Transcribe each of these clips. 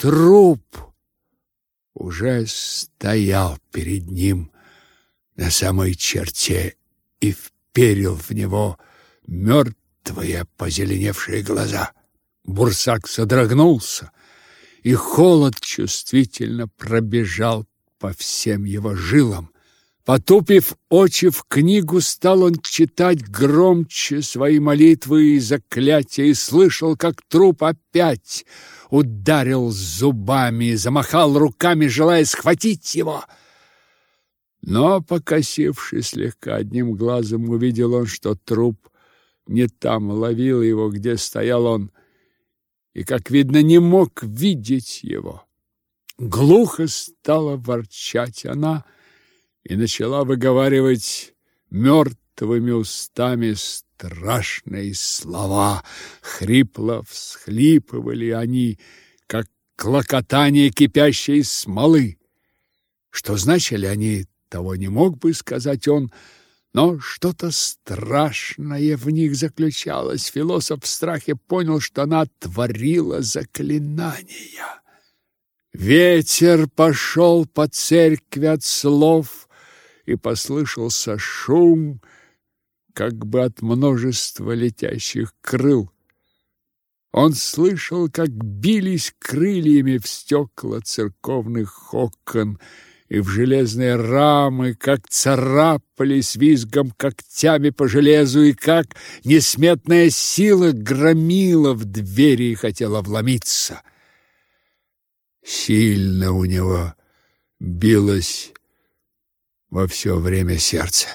труп уже стоял перед ним на самой черте и вперил в него мертвые позеленевшие глаза. Бурсак содрогнулся, и холод чувствительно пробежал по всем его жилам. Потупив очи в книгу, стал он читать громче свои молитвы и заклятия и слышал, как труп опять ударил зубами, замахал руками, желая схватить его. Но, покосившись слегка одним глазом, увидел он, что труп не там ловил его, где стоял он, и, как видно, не мог видеть его. Глухо стала ворчать она и начала выговаривать мертвыми устами страшные слова. Хрипло всхлипывали они, как клокотание кипящей смолы. Что значили они, того не мог бы сказать он, но что-то страшное в них заключалось. Философ в страхе понял, что она творила заклинания. Ветер пошел по церкви от слов, и послышался шум, как бы от множества летящих крыл. Он слышал, как бились крыльями в стекла церковных окон, и в железные рамы, как царапались визгом когтями по железу, и как несметная сила громила в двери и хотела вломиться. Сильно у него билось во все время сердце.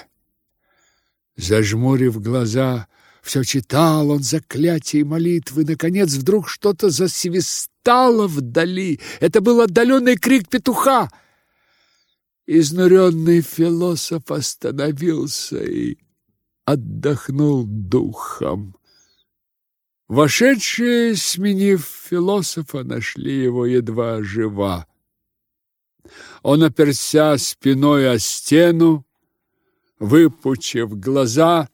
Зажмурив глаза, все читал он заклятия и молитвы. Наконец вдруг что-то засвистало вдали. Это был отдаленный крик петуха — Изнуренный философ остановился и отдохнул духом. Вошедшие, сменив философа, нашли его едва жива. Он оперся спиной о стену, выпучив глаза,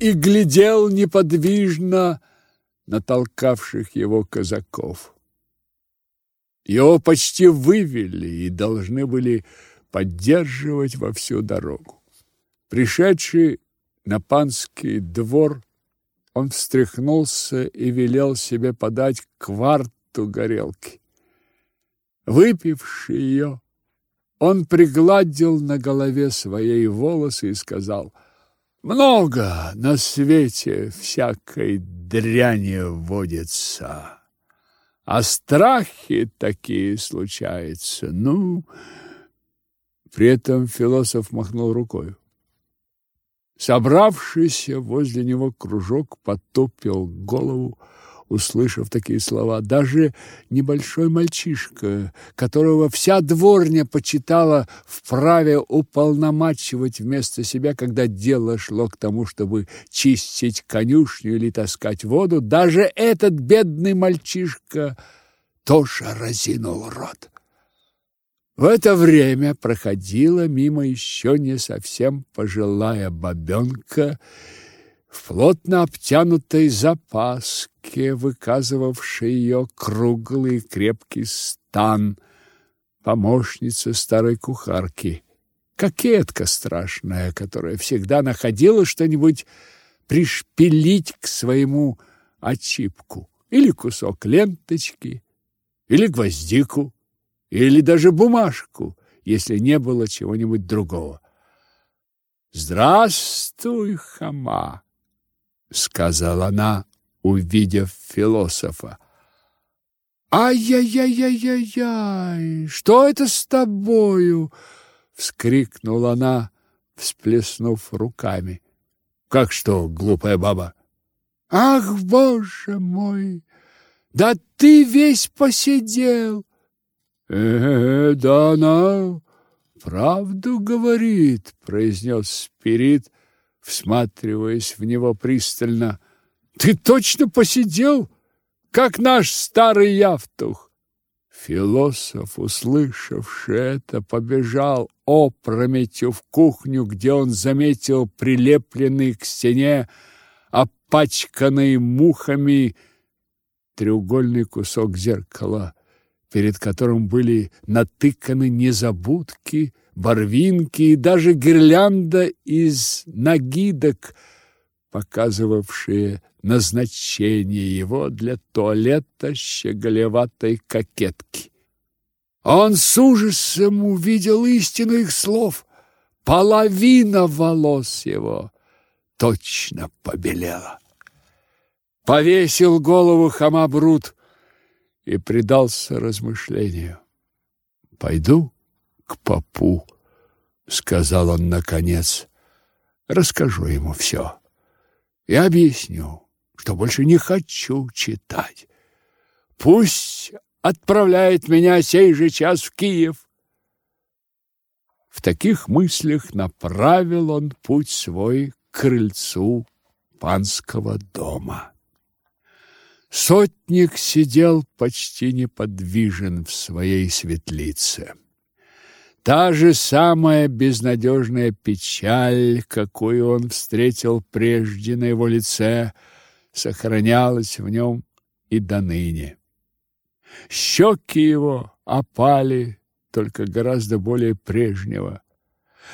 и глядел неподвижно на толкавших его казаков. Его почти вывели и должны были поддерживать во всю дорогу. Пришедший на панский двор, он встряхнулся и велел себе подать кварту горелки. Выпивший ее, он пригладил на голове своей волосы и сказал, «Много на свете всякой дряни водится, а страхи такие случаются. Ну, при этом философ махнул рукой. Собравшийся возле него кружок потопил голову, услышав такие слова. Даже небольшой мальчишка, которого вся дворня почитала вправе уполномачивать вместо себя, когда дело шло к тому, чтобы чистить конюшню или таскать воду, даже этот бедный мальчишка тоже разинул рот. В это время проходила мимо еще не совсем пожилая бабенка в плотно обтянутой запаске, выказывавшей ее круглый крепкий стан, помощница старой кухарки, кокетка страшная, которая всегда находила что-нибудь пришпилить к своему очипку, или кусок ленточки, или гвоздику или даже бумажку, если не было чего-нибудь другого. «Здравствуй, хама!» — сказала она, увидев философа. «Ай-яй-яй-яй-яй! Что это с тобою?» — вскрикнула она, всплеснув руками. «Как что, глупая баба?» «Ах, боже мой! Да ты весь посидел! э, да она правду говорит, произнес Спирит, всматриваясь в него пристально. Ты точно посидел, как наш старый Явтух? Философ, услышавший это, побежал опрометью в кухню, где он заметил прилепленный к стене, опачканный мухами треугольный кусок зеркала перед которым были натыканы незабудки, барвинки и даже гирлянда из нагидок, показывавшие назначение его для туалета щеголеватой кокетки. Он с ужасом увидел истину их слов. Половина волос его точно побелела. Повесил голову Хамабрут и предался размышлению. «Пойду к попу», — сказал он наконец. «Расскажу ему все и объясню, что больше не хочу читать. Пусть отправляет меня сей же час в Киев». В таких мыслях направил он путь свой к крыльцу панского дома. Сотник сидел почти неподвижен в своей светлице. Та же самая безнадежная печаль, какую он встретил прежде на его лице, сохранялась в нем и до ныне. Щеки его опали, только гораздо более прежнего.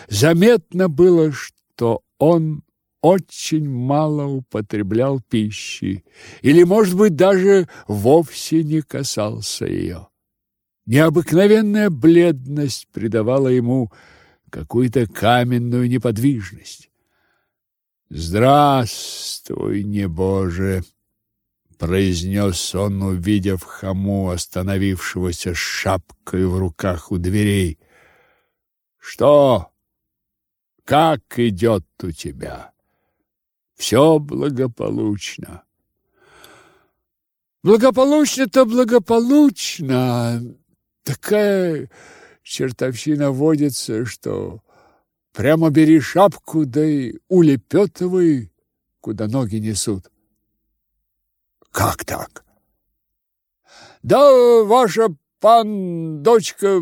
Заметно было, что он очень мало употреблял пищи или, может быть, даже вовсе не касался ее. Необыкновенная бледность придавала ему какую-то каменную неподвижность. «Здравствуй, небоже!» — произнес он, увидев хаму, остановившегося шапкой в руках у дверей. «Что? Как идет у тебя?» Все благополучно. Благополучно-то благополучно. Такая чертовщина водится, что прямо бери шапку, да и улепетывай, куда ноги несут. Как так? Да ваша пан дочка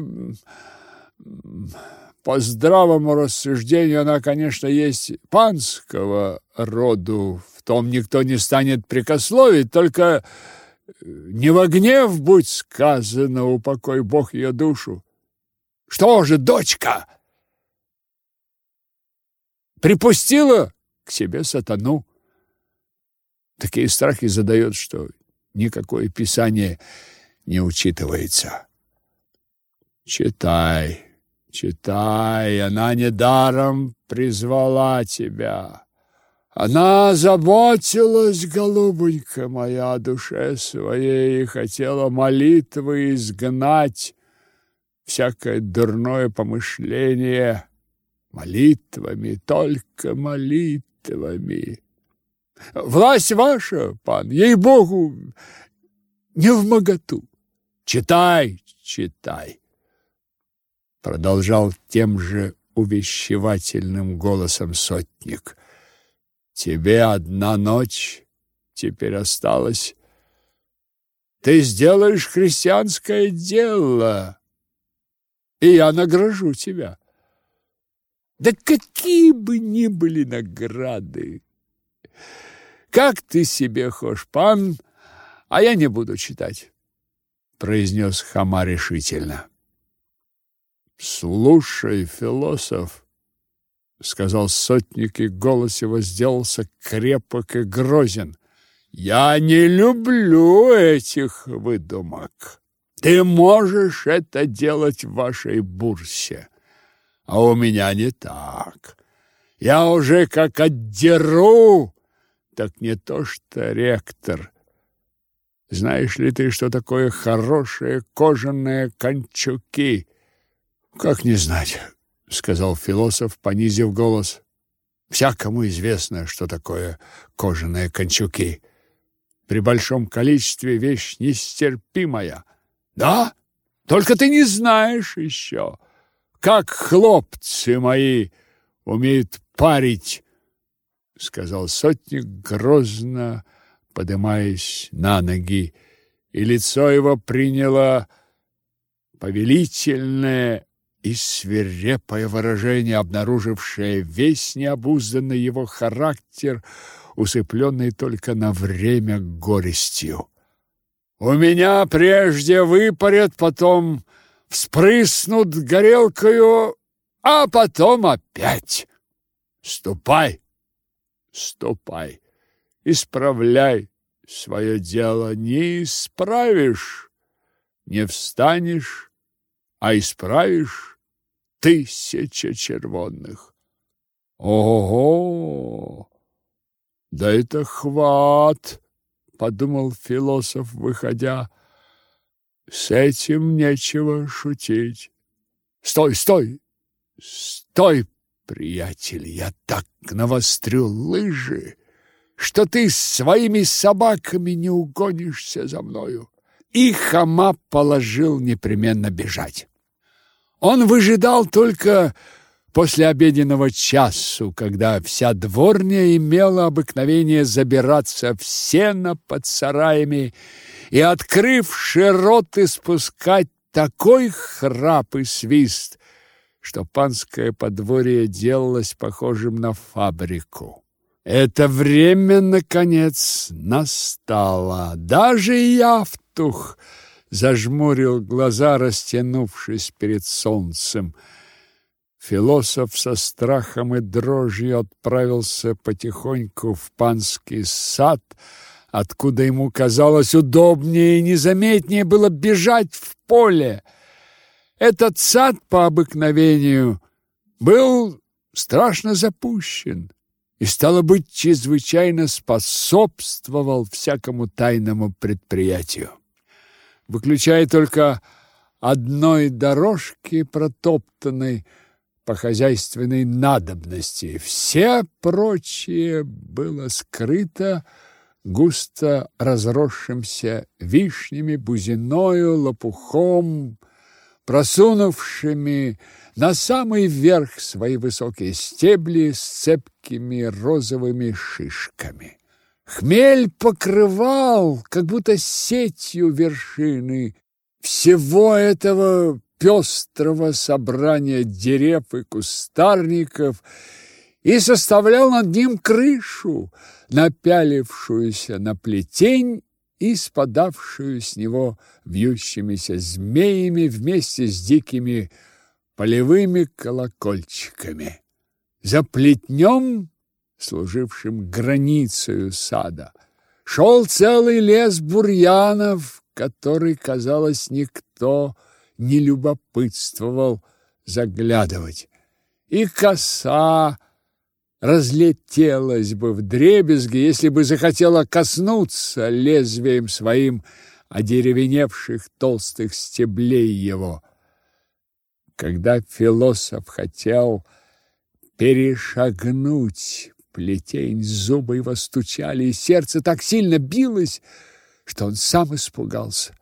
по здравому рассуждению она, конечно, есть панского роду, в том никто не станет прикословить, только не во гнев будь сказано, упокой Бог ее душу. Что же, дочка? Припустила к себе сатану. Такие страхи задает, что никакое писание не учитывается. Читай. Читай, она недаром призвала тебя. Она заботилась, голубонька моя, о душе своей и хотела молитвы изгнать всякое дурное помышление молитвами, только молитвами. Власть ваша, пан, ей-богу, не в моготу. Читай, читай продолжал тем же увещевательным голосом сотник. Тебе одна ночь теперь осталась. Ты сделаешь христианское дело, и я награжу тебя. Да какие бы ни были награды! Как ты себе хошь, пан, а я не буду читать, произнес Хама решительно. Слушай, философ, сказал сотник, и голос его сделался крепок и грозен. Я не люблю этих выдумок. Ты можешь это делать в вашей бурсе, а у меня не так. Я уже как отдеру, так не то что ректор. Знаешь ли ты, что такое хорошие кожаные кончуки? Как не знать, сказал философ, понизив голос. Всякому известно, что такое кожаные кончуки. При большом количестве вещь нестерпимая. Да? Только ты не знаешь еще, как хлопцы мои умеют парить, сказал сотник грозно, поднимаясь на ноги, и лицо его приняло повелительное и свирепое выражение, обнаружившее весь необузданный его характер, усыпленный только на время горестью. У меня прежде выпарят, потом вспрыснут горелкою, а потом опять. Ступай, ступай, исправляй свое дело. Не исправишь, не встанешь, а исправишь тысяча червонных. Ого! Да это хват, подумал философ, выходя. С этим нечего шутить. Стой, стой! Стой, приятель, я так навострю лыжи, что ты своими собаками не угонишься за мною. И хама положил непременно бежать. Он выжидал только после обеденного часу, когда вся дворня имела обыкновение забираться в сено под сараями и, открывши рот, испускать такой храп и свист, что панское подворье делалось похожим на фабрику. Это время, наконец, настало. Даже Явтух зажмурил глаза, растянувшись перед солнцем. Философ со страхом и дрожью отправился потихоньку в панский сад, откуда ему казалось удобнее и незаметнее было бежать в поле. Этот сад по обыкновению был страшно запущен и, стало быть, чрезвычайно способствовал всякому тайному предприятию. Выключая только одной дорожки, протоптанной по хозяйственной надобности, все прочее было скрыто густо разросшимся вишнями, бузиною, лопухом, просунувшими на самый верх свои высокие стебли с цепкими розовыми шишками. Хмель покрывал, как будто сетью вершины всего этого пестрого собрания дерев и кустарников и составлял над ним крышу, напялившуюся на плетень и спадавшую с него вьющимися змеями вместе с дикими полевыми колокольчиками. За плетнем, служившим границей сада, шел целый лес бурьянов, который, казалось, никто не любопытствовал заглядывать. И коса разлетелась бы в дребезги, если бы захотела коснуться лезвием своим одеревеневших толстых стеблей его. Когда философ хотел перешагнуть плетень, зубы его стучали, и сердце так сильно билось, что он сам испугался.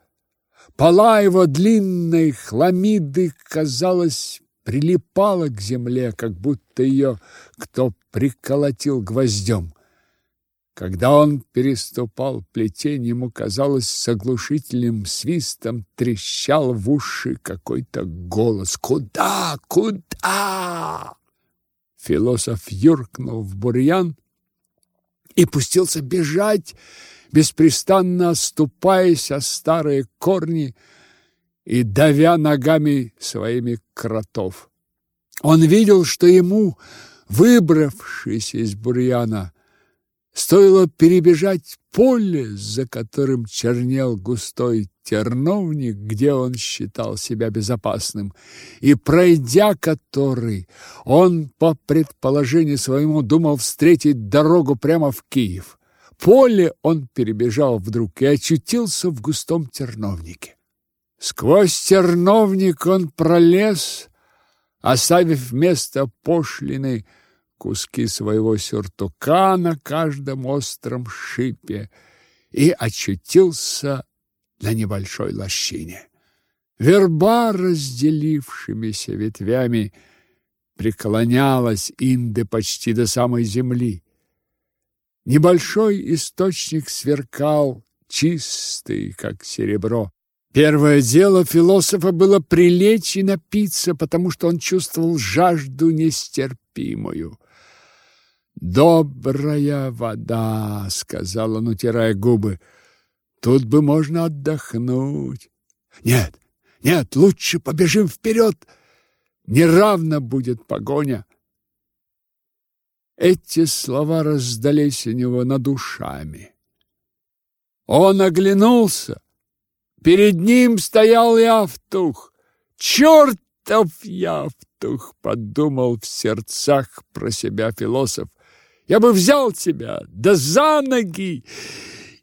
Пола его длинной хламиды, казалось, прилипала к земле, как будто ее кто приколотил гвоздем. Когда он переступал плетень, ему казалось, с оглушительным свистом трещал в уши какой-то голос. «Куда? Куда?» Философ юркнул в бурьян и пустился бежать, беспрестанно оступаясь о старые корни и давя ногами своими кротов. Он видел, что ему, выбравшись из бурьяна, стоило перебежать поле, за которым чернел густой терновник, где он считал себя безопасным, и пройдя который, он по предположению своему думал встретить дорогу прямо в Киев. Поле он перебежал вдруг и очутился в густом терновнике. Сквозь терновник он пролез, оставив вместо пошлины куски своего сюртука на каждом остром шипе и очутился на небольшой лощине. Верба, разделившимися ветвями, преклонялась инды почти до самой земли. Небольшой источник сверкал, чистый, как серебро. Первое дело философа было прилечь и напиться, потому что он чувствовал жажду нестерпимую. «Добрая вода», — сказал он, утирая губы. Тут бы можно отдохнуть. Нет, нет, лучше побежим вперед. Неравно будет погоня. Эти слова раздались у него над душами. Он оглянулся. Перед ним стоял Явтух. «Чертов Явтух!» — подумал в сердцах про себя философ. «Я бы взял тебя, да за ноги,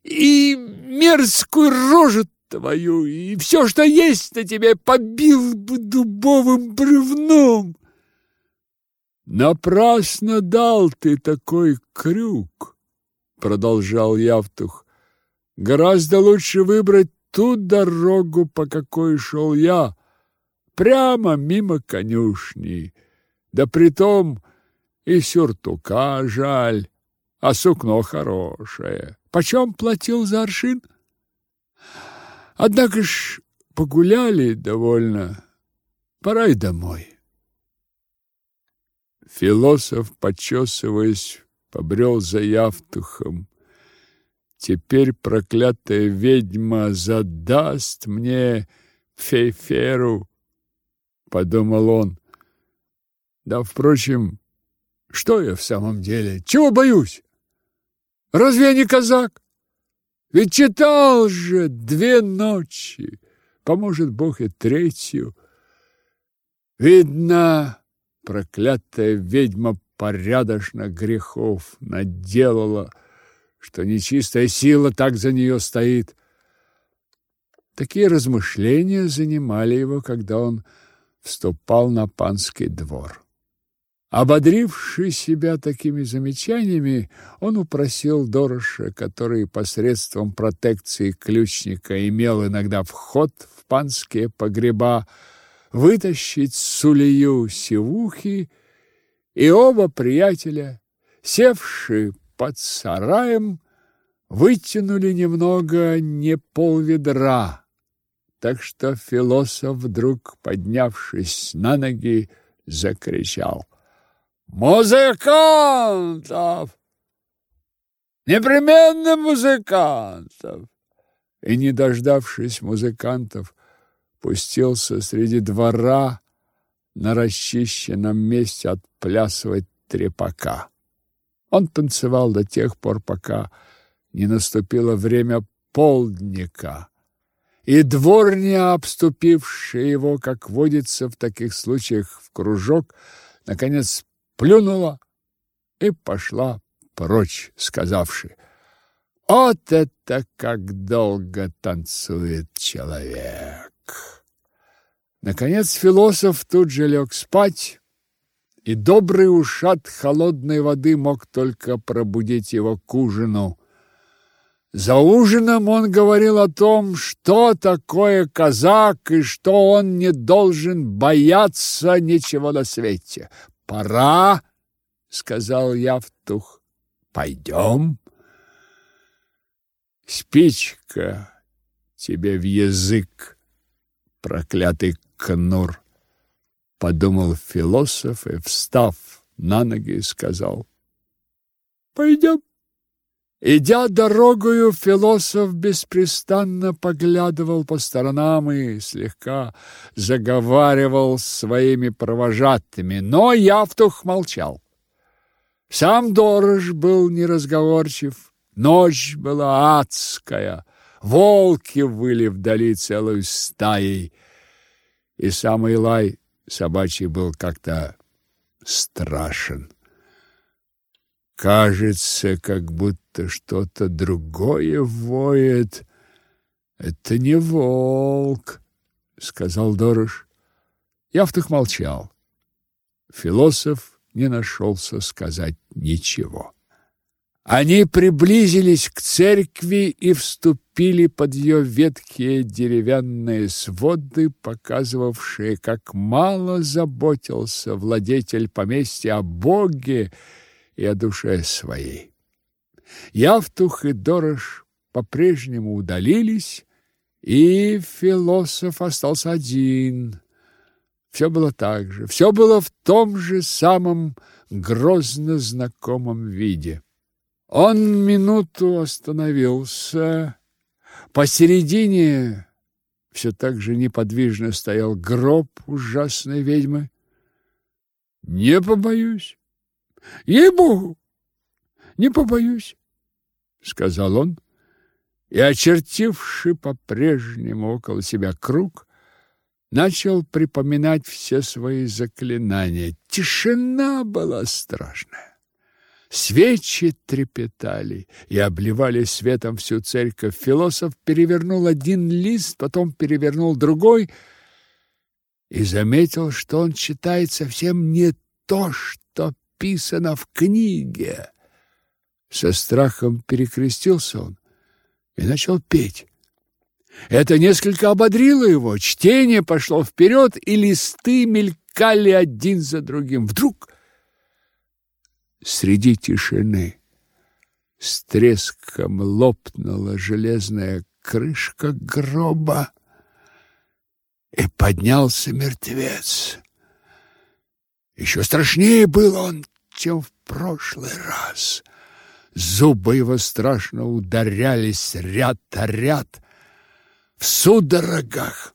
и мерзкую рожу твою, и все, что есть на тебе, побил бы дубовым бревном!» «Напрасно дал ты такой крюк!» — продолжал Явтух. «Гораздо лучше выбрать ту дорогу, по какой шел я, прямо мимо конюшни. Да притом и сюртука жаль, а сукно хорошее. Почем платил за аршин? Однако ж погуляли довольно, пора и домой. Философ, почесываясь, побрел за Явтухом. Теперь проклятая ведьма задаст мне фейферу, подумал он. Да, впрочем, что я в самом деле? Чего боюсь? Разве я не казак? Ведь читал же две ночи, поможет Бог и третью. Видно, проклятая ведьма порядочно грехов наделала, что нечистая сила так за нее стоит. Такие размышления занимали его, когда он вступал на панский двор. Ободривший себя такими замечаниями, он упросил Дороша, который посредством протекции ключника имел иногда вход в панские погреба, вытащить сулею севухи, и оба приятеля, севшие под сараем, вытянули немного не полведра, так что философ, вдруг поднявшись на ноги, закричал «Музыкантов! Непременно музыкантов!» И, не дождавшись музыкантов, пустился среди двора на расчищенном месте отплясывать трепака. Он танцевал до тех пор, пока не наступило время полдника, и дворня, обступившая его, как водится в таких случаях в кружок, наконец плюнула и пошла прочь, сказавши «Вот это как долго танцует человек!» Наконец философ тут же лег спать, и добрый ушат холодной воды мог только пробудить его к ужину. За ужином он говорил о том, что такое казак и что он не должен бояться ничего на свете. «Пора», — сказал Явтух, — «пойдем». «Спичка тебе в язык, проклятый кнур!» подумал философ и, встав на ноги, сказал: "Пойдем". Идя дорогою, философ беспрестанно поглядывал по сторонам и слегка заговаривал своими провожатыми, но Явтух молчал. Сам Дорож был неразговорчив, ночь была адская, волки выли вдали целую стаей, и самый лай собачий был как-то страшен. Кажется, как будто что-то другое воет. Это не волк, сказал Дорож. Явтых молчал. Философ не нашелся сказать ничего. Они приблизились к церкви и вступили под ее ветхие деревянные своды, показывавшие, как мало заботился владетель поместья о Боге и о душе своей. Явтух и Дорож по-прежнему удалились, и философ остался один. Все было так же, все было в том же самом грозно знакомом виде. Он минуту остановился, Посередине все так же неподвижно стоял гроб ужасной ведьмы. Не побоюсь. Ей-богу, не побоюсь, сказал он, и, очертивши по-прежнему около себя круг, начал припоминать все свои заклинания. Тишина была страшная. Свечи трепетали и обливали светом всю церковь. Философ перевернул один лист, потом перевернул другой и заметил, что он читает совсем не то, что писано в книге. Со страхом перекрестился он и начал петь. Это несколько ободрило его, чтение пошло вперед, и листы мелькали один за другим. Вдруг среди тишины с треском лопнула железная крышка гроба, и поднялся мертвец. Еще страшнее был он, чем в прошлый раз. Зубы его страшно ударялись ряд о ряд. В судорогах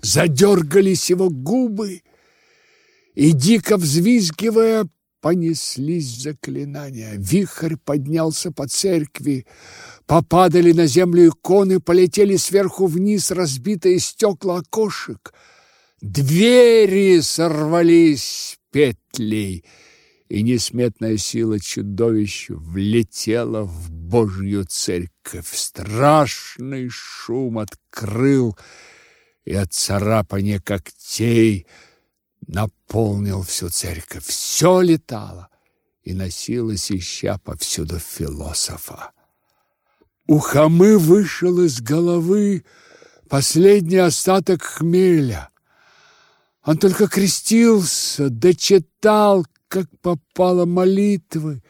задергались его губы, и, дико взвизгивая, понеслись заклинания. Вихрь поднялся по церкви, попадали на землю иконы, полетели сверху вниз разбитые стекла окошек. Двери сорвались петлей, и несметная сила чудовищ влетела в Божью церковь. Страшный шум открыл и от царапания когтей наполнил всю церковь. Все летало и носилось, ища повсюду философа. У хамы вышел из головы последний остаток хмеля. Он только крестился, дочитал как попало молитвы,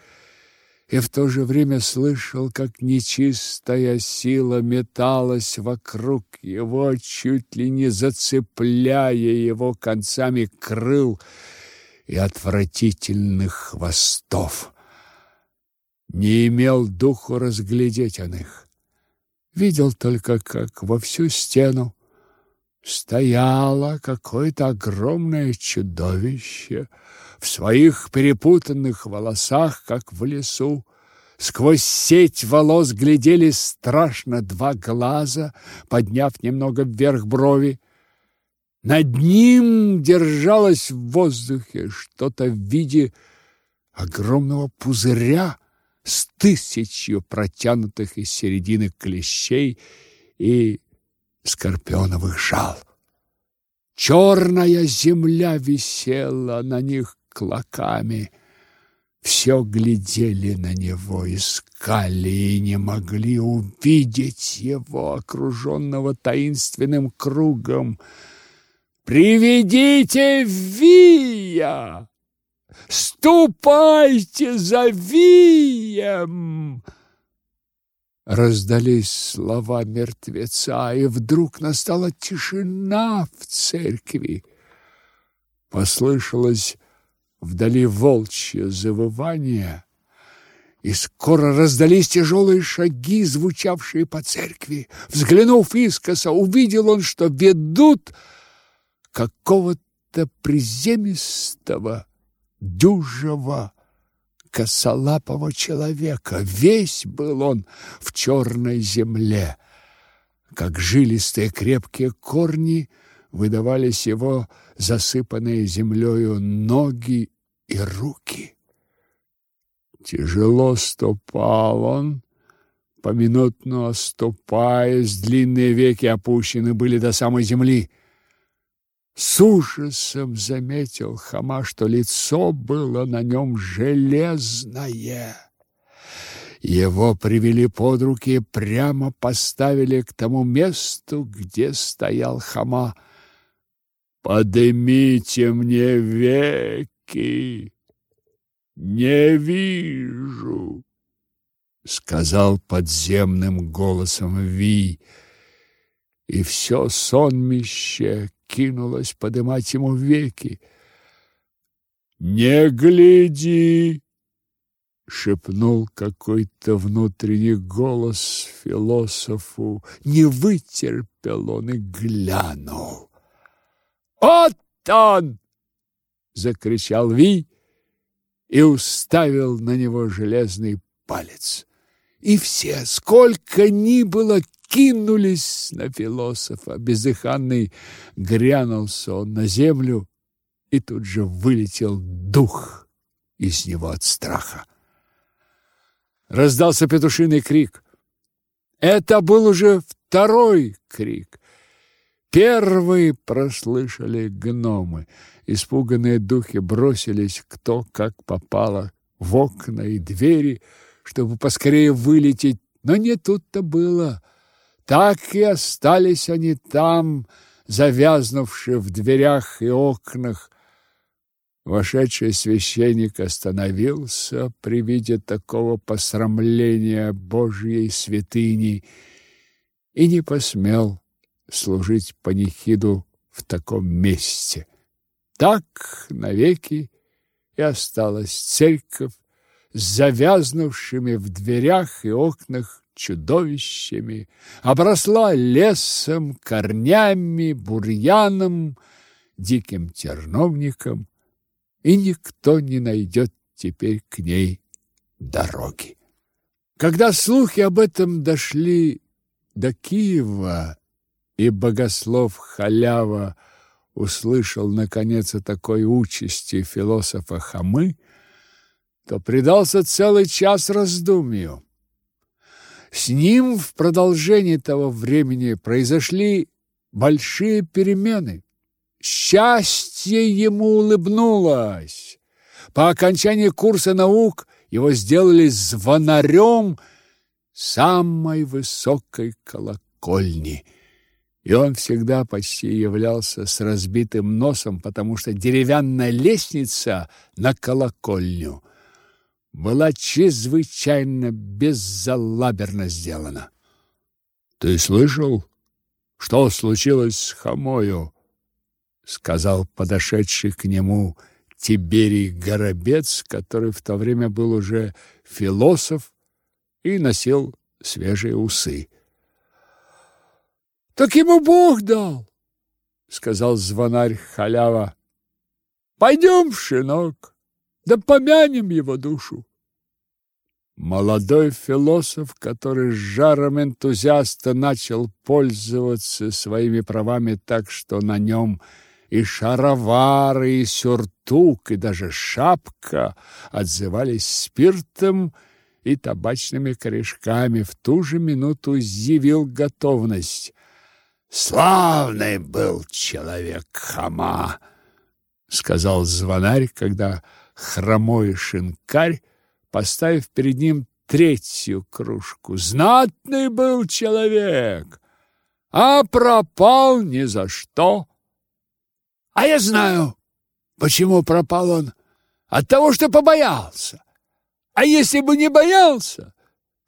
и в то же время слышал, как нечистая сила металась вокруг его, чуть ли не зацепляя его концами крыл и отвратительных хвостов. Не имел духу разглядеть он их. Видел только, как во всю стену стояло какое-то огромное чудовище в своих перепутанных волосах, как в лесу. Сквозь сеть волос глядели страшно два глаза, подняв немного вверх брови. Над ним держалось в воздухе что-то в виде огромного пузыря с тысячью протянутых из середины клещей и скорпионовых жал. Черная земля висела на них клоками. Все глядели на него, искали и не могли увидеть его, окруженного таинственным кругом. «Приведите Вия! Ступайте за Вием!» Раздались слова мертвеца, и вдруг настала тишина в церкви. Послышалось вдали волчье завывание, и скоро раздались тяжелые шаги, звучавшие по церкви. Взглянув искоса, увидел он, что ведут какого-то приземистого, дюжего, косолапого человека. Весь был он в черной земле. Как жилистые крепкие корни выдавались его засыпанные землею ноги и руки. Тяжело ступал он, поминутно оступаясь, длинные веки опущены были до самой земли. С ужасом заметил Хама, что лицо было на нем железное. Его привели под руки и прямо поставили к тому месту, где стоял Хама. «Подымите мне веки! Не вижу!» — сказал подземным голосом Ви, и все сонмище кинулась подымать ему веки. «Не гляди, шепнул какой-то внутренний голос философу. Не вытерпел он и глянул. «Вот он!» — закричал Ви и уставил на него железный палец. И все, сколько ни было, кинулись на философа. Бездыханный грянулся он на землю, и тут же вылетел дух из него от страха. Раздался петушиный крик. Это был уже второй крик. Первый прослышали гномы. Испуганные духи бросились кто как попало в окна и двери, чтобы поскорее вылететь, но не тут-то было. Так и остались они там, завязнувшие в дверях и окнах, Вошедший священник остановился при виде такого посрамления Божьей святыни и не посмел служить панихиду в таком месте. Так навеки и осталась церковь с завязнувшими в дверях и окнах чудовищами, обросла лесом, корнями, бурьяном, диким терновником, и никто не найдет теперь к ней дороги. Когда слухи об этом дошли до Киева, и богослов Халява услышал наконец о такой участи философа Хамы, то предался целый час раздумью. С ним в продолжении того времени произошли большие перемены. Счастье ему улыбнулось. По окончании курса наук его сделали звонарем самой высокой колокольни. И он всегда почти являлся с разбитым носом, потому что деревянная лестница на колокольню была чрезвычайно беззалаберно сделана. Ты слышал, что случилось с Хамою? сказал подошедший к нему Тиберий Горобец, который в то время был уже философ и носил свежие усы. Так ему Бог дал, сказал звонарь халява. Пойдем, шинок, да помянем его душу. Молодой философ, который с жаром энтузиаста начал пользоваться своими правами так, что на нем и шаровары, и сюртук, и даже шапка отзывались спиртом и табачными корешками, в ту же минуту изъявил готовность. «Славный был человек Хама!» — сказал звонарь, когда хромой шинкарь, поставив перед ним третью кружку. «Знатный был человек, а пропал ни за что!» А я знаю, почему пропал он. От того, что побоялся. А если бы не боялся,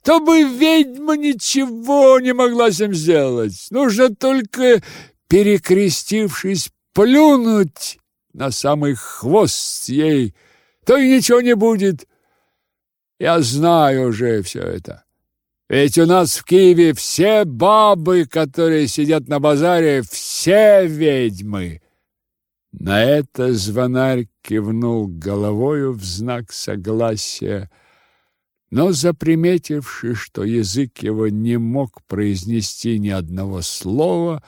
то бы ведьма ничего не могла с ним сделать. Нужно только, перекрестившись, плюнуть на самый хвост ей, то и ничего не будет. Я знаю уже все это. Ведь у нас в Киеве все бабы, которые сидят на базаре, все ведьмы. На это звонарь кивнул головою в знак согласия, но, заприметивши, что язык его не мог произнести ни одного слова,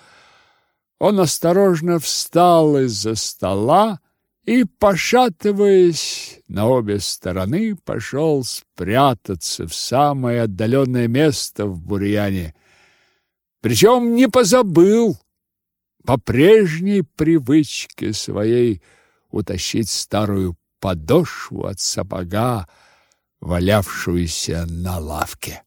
он осторожно встал из-за стола и, пошатываясь на обе стороны, пошел спрятаться в самое отдаленное место в бурьяне. Причем не позабыл по прежней привычке своей утащить старую подошву от сапога, валявшуюся на лавке.